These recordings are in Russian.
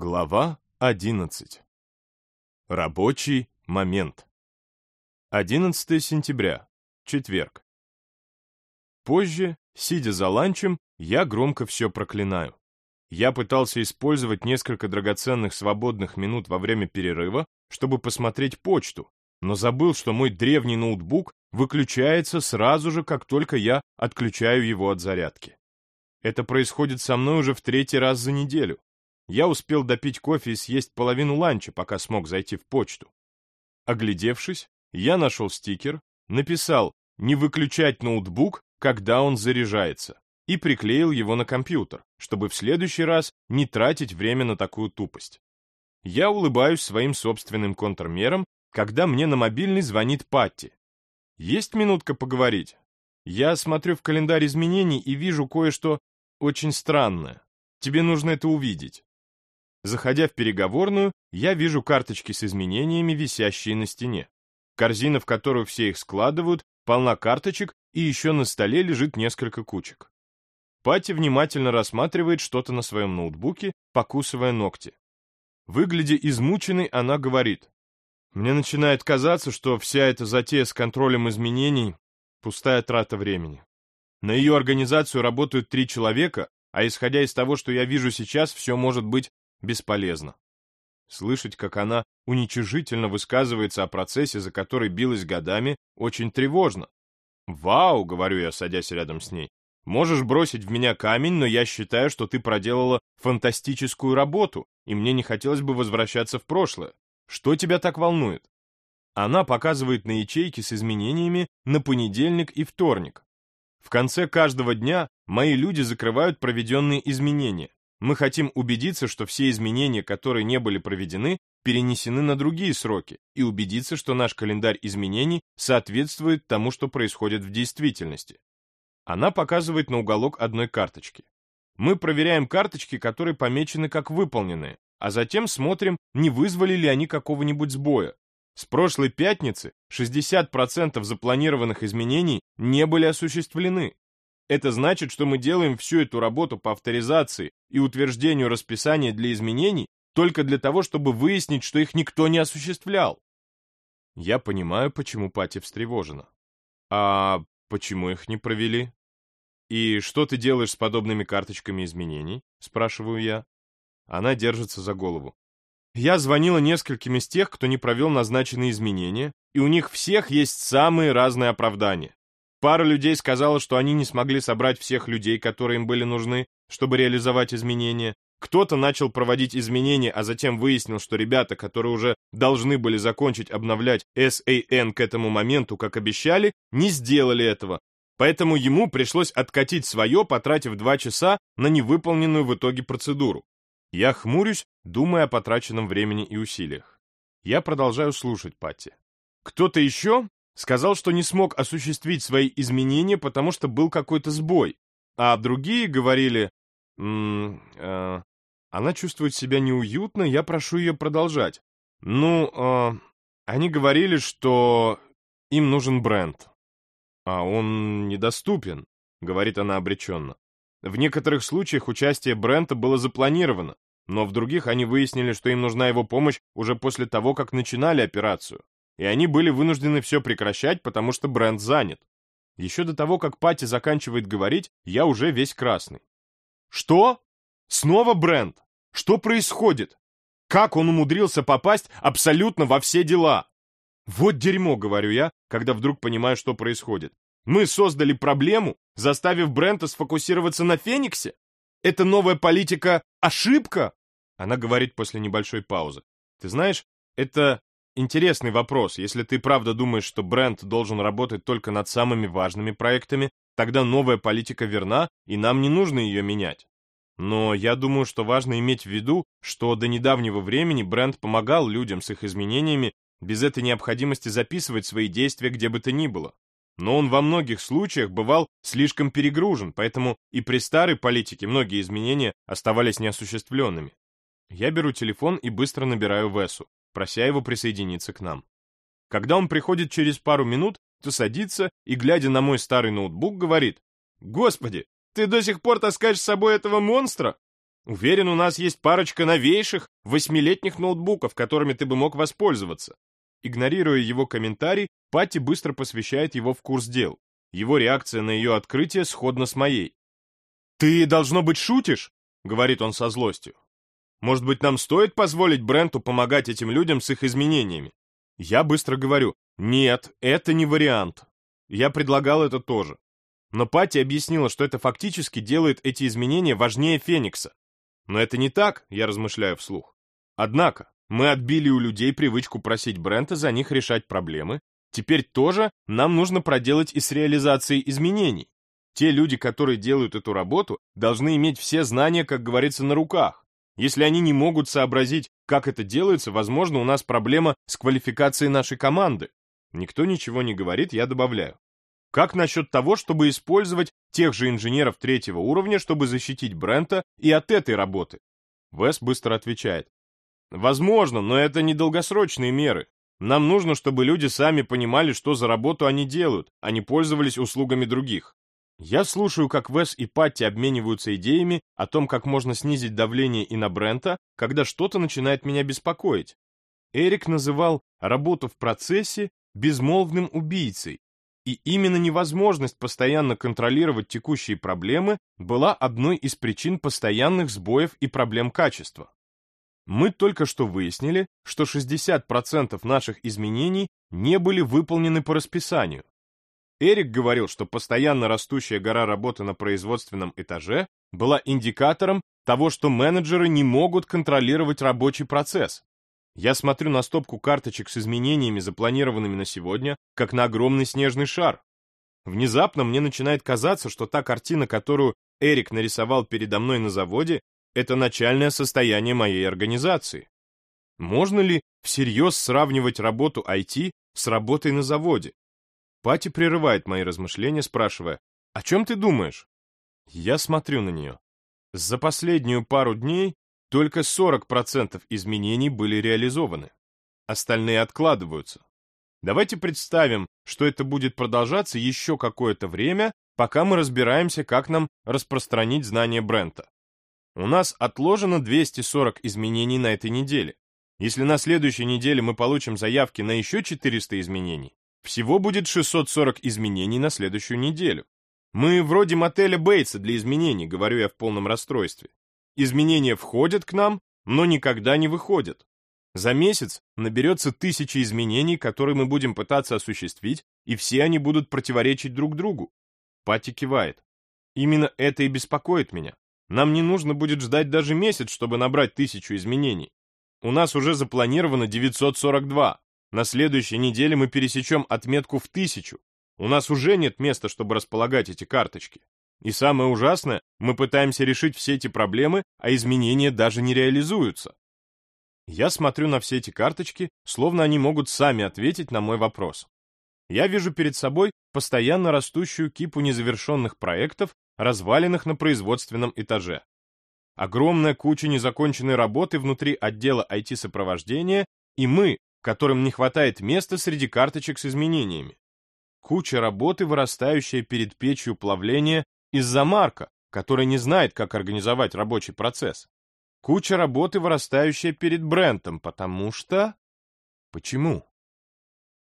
Глава 11. Рабочий момент. 11 сентября. Четверг. Позже, сидя за ланчем, я громко все проклинаю. Я пытался использовать несколько драгоценных свободных минут во время перерыва, чтобы посмотреть почту, но забыл, что мой древний ноутбук выключается сразу же, как только я отключаю его от зарядки. Это происходит со мной уже в третий раз за неделю. Я успел допить кофе и съесть половину ланча, пока смог зайти в почту. Оглядевшись, я нашел стикер, написал «Не выключать ноутбук, когда он заряжается» и приклеил его на компьютер, чтобы в следующий раз не тратить время на такую тупость. Я улыбаюсь своим собственным контрмерам, когда мне на мобильный звонит Патти. Есть минутка поговорить? Я смотрю в календарь изменений и вижу кое-что очень странное. Тебе нужно это увидеть. Заходя в переговорную, я вижу карточки с изменениями, висящие на стене. Корзина, в которую все их складывают, полна карточек, и еще на столе лежит несколько кучек. Пати внимательно рассматривает что-то на своем ноутбуке, покусывая ногти. Выглядя измученной, она говорит, «Мне начинает казаться, что вся эта затея с контролем изменений — пустая трата времени. На ее организацию работают три человека, а исходя из того, что я вижу сейчас, все может быть бесполезно. Слышать, как она уничижительно высказывается о процессе, за который билась годами, очень тревожно. «Вау!» — говорю я, садясь рядом с ней. «Можешь бросить в меня камень, но я считаю, что ты проделала фантастическую работу, и мне не хотелось бы возвращаться в прошлое. Что тебя так волнует?» Она показывает на ячейки с изменениями на понедельник и вторник. В конце каждого дня мои люди закрывают проведенные изменения. Мы хотим убедиться, что все изменения, которые не были проведены, перенесены на другие сроки, и убедиться, что наш календарь изменений соответствует тому, что происходит в действительности. Она показывает на уголок одной карточки. Мы проверяем карточки, которые помечены как выполненные, а затем смотрим, не вызвали ли они какого-нибудь сбоя. С прошлой пятницы 60% запланированных изменений не были осуществлены. Это значит, что мы делаем всю эту работу по авторизации и утверждению расписания для изменений только для того, чтобы выяснить, что их никто не осуществлял. Я понимаю, почему Пати встревожена. А почему их не провели? И что ты делаешь с подобными карточками изменений? Спрашиваю я. Она держится за голову. Я звонила нескольким из тех, кто не провел назначенные изменения, и у них всех есть самые разные оправдания. Пара людей сказала, что они не смогли собрать всех людей, которые им были нужны, чтобы реализовать изменения. Кто-то начал проводить изменения, а затем выяснил, что ребята, которые уже должны были закончить обновлять SAN к этому моменту, как обещали, не сделали этого. Поэтому ему пришлось откатить свое, потратив два часа на невыполненную в итоге процедуру. Я хмурюсь, думая о потраченном времени и усилиях. Я продолжаю слушать Патти. Кто-то еще Сказал, что не смог осуществить свои изменения, потому что был какой-то сбой. А другие говорили, М э, она чувствует себя неуютно, я прошу ее продолжать. Ну, э, они говорили, что им нужен бренд. А он недоступен, говорит она обреченно. В некоторых случаях участие Брента было запланировано, но в других они выяснили, что им нужна его помощь уже после того, как начинали операцию и они были вынуждены все прекращать, потому что бренд занят. Еще до того, как Пати заканчивает говорить, я уже весь красный. Что? Снова бренд? Что происходит? Как он умудрился попасть абсолютно во все дела? Вот дерьмо, говорю я, когда вдруг понимаю, что происходит. Мы создали проблему, заставив бренда сфокусироваться на Фениксе? Это новая политика ошибка? Она говорит после небольшой паузы. Ты знаешь, это интересный вопрос. Если ты правда думаешь, что бренд должен работать только над самыми важными проектами, тогда новая политика верна, и нам не нужно ее менять. Но я думаю, что важно иметь в виду, что до недавнего времени бренд помогал людям с их изменениями без этой необходимости записывать свои действия где бы то ни было. Но он во многих случаях бывал слишком перегружен, поэтому и при старой политике многие изменения оставались неосуществленными. Я беру телефон и быстро набираю Весу прося его присоединиться к нам. Когда он приходит через пару минут, то садится и, глядя на мой старый ноутбук, говорит, «Господи, ты до сих пор таскаешь с собой этого монстра?» Уверен, у нас есть парочка новейших восьмилетних ноутбуков, которыми ты бы мог воспользоваться. Игнорируя его комментарий, Патти быстро посвящает его в курс дел. Его реакция на ее открытие сходна с моей. «Ты, должно быть, шутишь?» — говорит он со злостью. «Может быть, нам стоит позволить Бренту помогать этим людям с их изменениями?» Я быстро говорю, «Нет, это не вариант. Я предлагал это тоже». Но Патти объяснила, что это фактически делает эти изменения важнее Феникса. Но это не так, я размышляю вслух. Однако, мы отбили у людей привычку просить Брента за них решать проблемы. Теперь тоже нам нужно проделать и с реализацией изменений. Те люди, которые делают эту работу, должны иметь все знания, как говорится, на руках. Если они не могут сообразить, как это делается, возможно, у нас проблема с квалификацией нашей команды. Никто ничего не говорит, я добавляю. Как насчет того, чтобы использовать тех же инженеров третьего уровня, чтобы защитить Брента и от этой работы? Вес быстро отвечает. Возможно, но это не долгосрочные меры. Нам нужно, чтобы люди сами понимали, что за работу они делают, а не пользовались услугами других. Я слушаю, как Вес и Патти обмениваются идеями о том, как можно снизить давление и на Брента, когда что-то начинает меня беспокоить. Эрик называл работу в процессе безмолвным убийцей, и именно невозможность постоянно контролировать текущие проблемы была одной из причин постоянных сбоев и проблем качества. Мы только что выяснили, что 60% наших изменений не были выполнены по расписанию. Эрик говорил, что постоянно растущая гора работы на производственном этаже была индикатором того, что менеджеры не могут контролировать рабочий процесс. Я смотрю на стопку карточек с изменениями, запланированными на сегодня, как на огромный снежный шар. Внезапно мне начинает казаться, что та картина, которую Эрик нарисовал передо мной на заводе, это начальное состояние моей организации. Можно ли всерьез сравнивать работу IT с работой на заводе? Пати прерывает мои размышления, спрашивая, «О чем ты думаешь?» Я смотрю на нее. За последнюю пару дней только 40% изменений были реализованы. Остальные откладываются. Давайте представим, что это будет продолжаться еще какое-то время, пока мы разбираемся, как нам распространить знания Брента. У нас отложено 240 изменений на этой неделе. Если на следующей неделе мы получим заявки на еще 400 изменений, всего будет 640 изменений на следующую неделю. Мы вроде мотеля Бейтса для изменений, говорю я в полном расстройстве. Изменения входят к нам, но никогда не выходят. За месяц наберется тысячи изменений, которые мы будем пытаться осуществить, и все они будут противоречить друг другу. Пати кивает. Именно это и беспокоит меня. Нам не нужно будет ждать даже месяц, чтобы набрать тысячу изменений. У нас уже запланировано 942. На следующей неделе мы пересечем отметку в тысячу. У нас уже нет места, чтобы располагать эти карточки. И самое ужасное, мы пытаемся решить все эти проблемы, а изменения даже не реализуются. Я смотрю на все эти карточки, словно они могут сами ответить на мой вопрос. Я вижу перед собой постоянно растущую кипу незавершенных проектов, разваленных на производственном этаже. Огромная куча незаконченной работы внутри отдела IT-сопровождения и мы, которым не хватает места среди карточек с изменениями. Куча работы, вырастающая перед печью плавления из-за Марка, который не знает, как организовать рабочий процесс. Куча работы, вырастающая перед Брентом, потому что... Почему?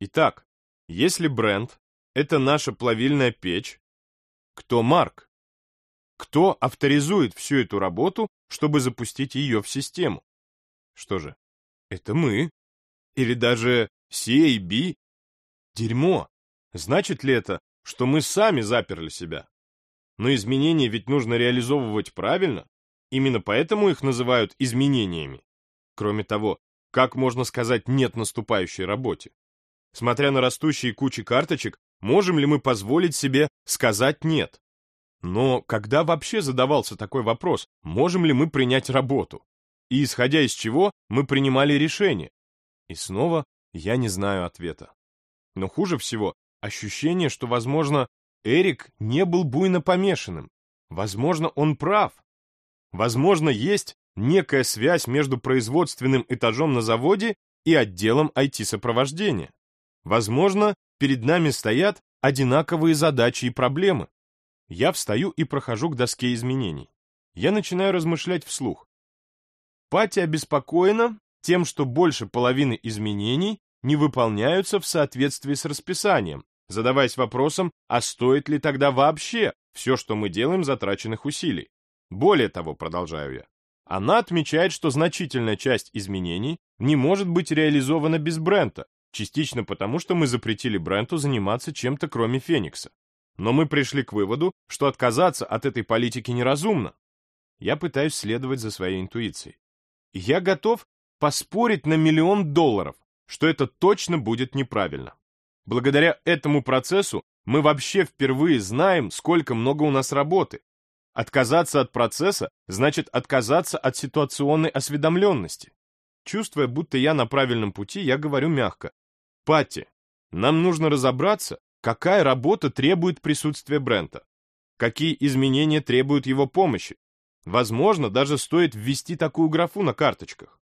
Итак, если Брент — это наша плавильная печь, кто Марк? Кто авторизует всю эту работу, чтобы запустить ее в систему? Что же, это мы. Или даже CAB? Дерьмо. Значит ли это, что мы сами заперли себя? Но изменения ведь нужно реализовывать правильно. Именно поэтому их называют изменениями. Кроме того, как можно сказать «нет» наступающей работе? Смотря на растущие кучи карточек, можем ли мы позволить себе сказать «нет»? Но когда вообще задавался такой вопрос, можем ли мы принять работу? И исходя из чего мы принимали решение? И снова я не знаю ответа. Но хуже всего ощущение, что, возможно, Эрик не был буйно помешанным. Возможно, он прав. Возможно, есть некая связь между производственным этажом на заводе и отделом IT-сопровождения. Возможно, перед нами стоят одинаковые задачи и проблемы. Я встаю и прохожу к доске изменений. я начинаю размышлять вслух. Пати обеспокоена тем, что больше половины изменений не выполняются в соответствии с расписанием, задаваясь вопросом, а стоит ли тогда вообще все, что мы делаем, затраченных усилий. Более того, продолжаю я, она отмечает, что значительная часть изменений не может быть реализована без Брента, частично потому, что мы запретили Бренту заниматься чем-то кроме Феникса. Но мы пришли к выводу, что отказаться от этой политики неразумно. Я пытаюсь следовать за своей интуицией. Я готов поспорить на миллион долларов, что это точно будет неправильно. Благодаря этому процессу мы вообще впервые знаем, сколько много у нас работы. Отказаться от процесса значит отказаться от ситуационной осведомленности. Чувствуя, будто я на правильном пути, я говорю мягко. Патти, нам нужно разобраться, какая работа требует присутствия Брента, какие изменения требуют его помощи. Возможно, даже стоит ввести такую графу на карточках.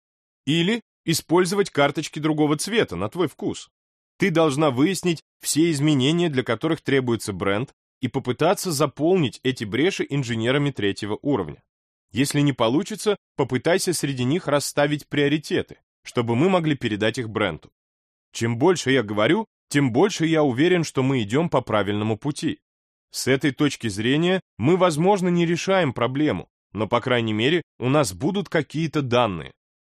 Или использовать карточки другого цвета, на твой вкус. Ты должна выяснить все изменения, для которых требуется бренд, и попытаться заполнить эти бреши инженерами третьего уровня. Если не получится, попытайся среди них расставить приоритеты, чтобы мы могли передать их бренду. Чем больше я говорю, тем больше я уверен, что мы идем по правильному пути. С этой точки зрения мы, возможно, не решаем проблему, но, по крайней мере, у нас будут какие-то данные.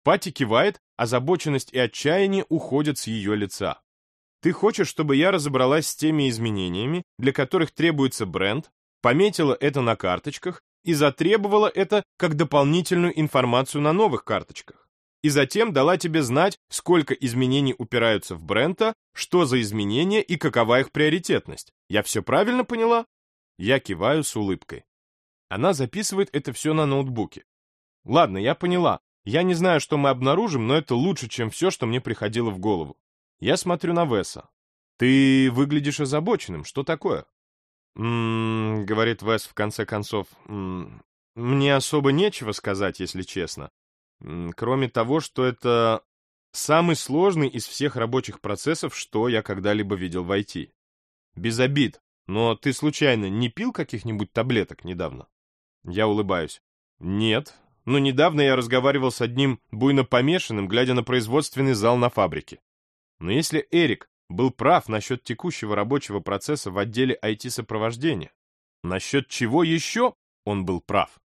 Пати кивает, озабоченность и отчаяние уходят с ее лица. Ты хочешь, чтобы я разобралась с теми изменениями, для которых требуется бренд, пометила это на карточках и затребовала это как дополнительную информацию на новых карточках. И затем дала тебе знать, сколько изменений упираются в бренда, что за изменения и какова их приоритетность. Я все правильно поняла? Я киваю с улыбкой. Она записывает это все на ноутбуке. Ладно, я поняла. Я не знаю, что мы обнаружим, но это лучше, чем все, что мне приходило в голову. Я смотрю на Веса. Ты выглядишь озабоченным. Что такое? «М-м-м», говорит Вес в конце концов, «м-м, мне особо нечего сказать, если честно. Кроме того, что это самый сложный из всех рабочих процессов, что я когда-либо видел в IT. Без обид, но ты случайно не пил каких-нибудь таблеток недавно? Я улыбаюсь. Нет, но недавно я разговаривал с одним буйно помешанным, глядя на производственный зал на фабрике. Но если Эрик был прав насчет текущего рабочего процесса в отделе IT-сопровождения. Насчет чего еще он был прав?